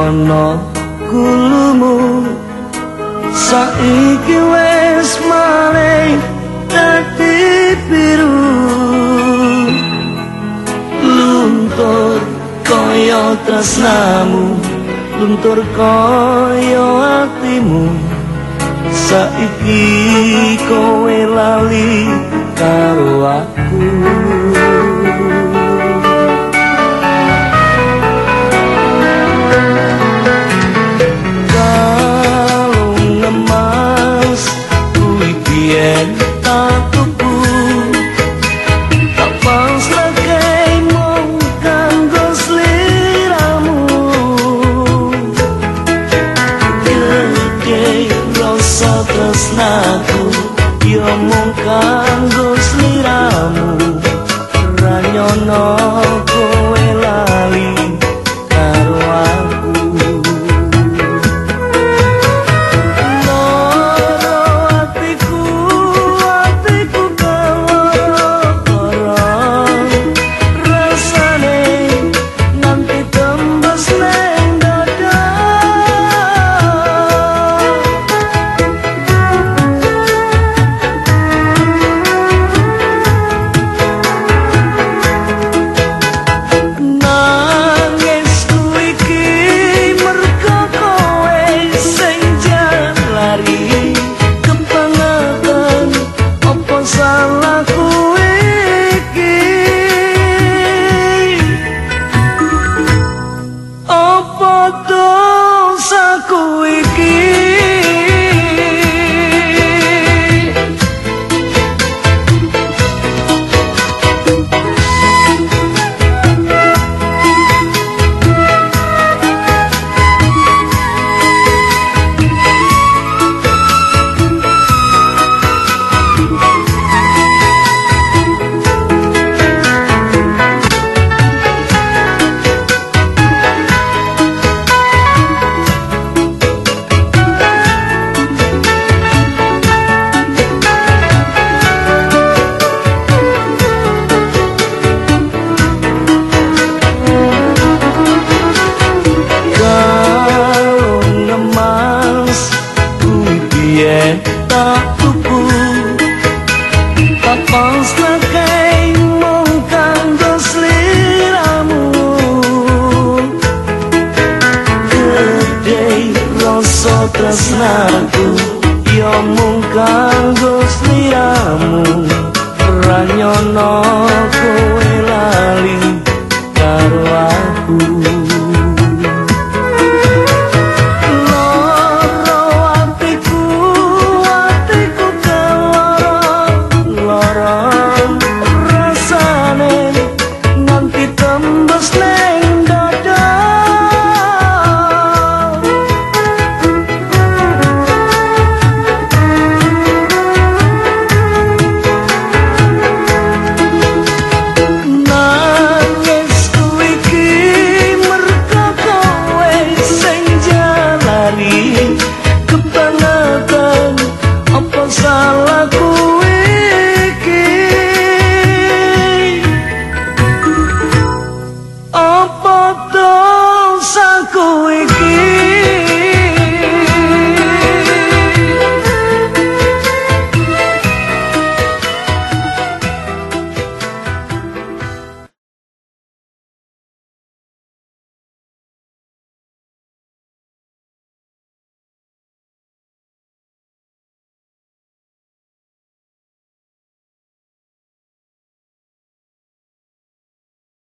ana kulumu saiki wis malih dadi biru. Luntur kaya tresnamu luntur kaya atimu. Saiki kowe tresnaku yo mung kanggo sliramu. Ranyono kowe tresnaku yo mung kanggo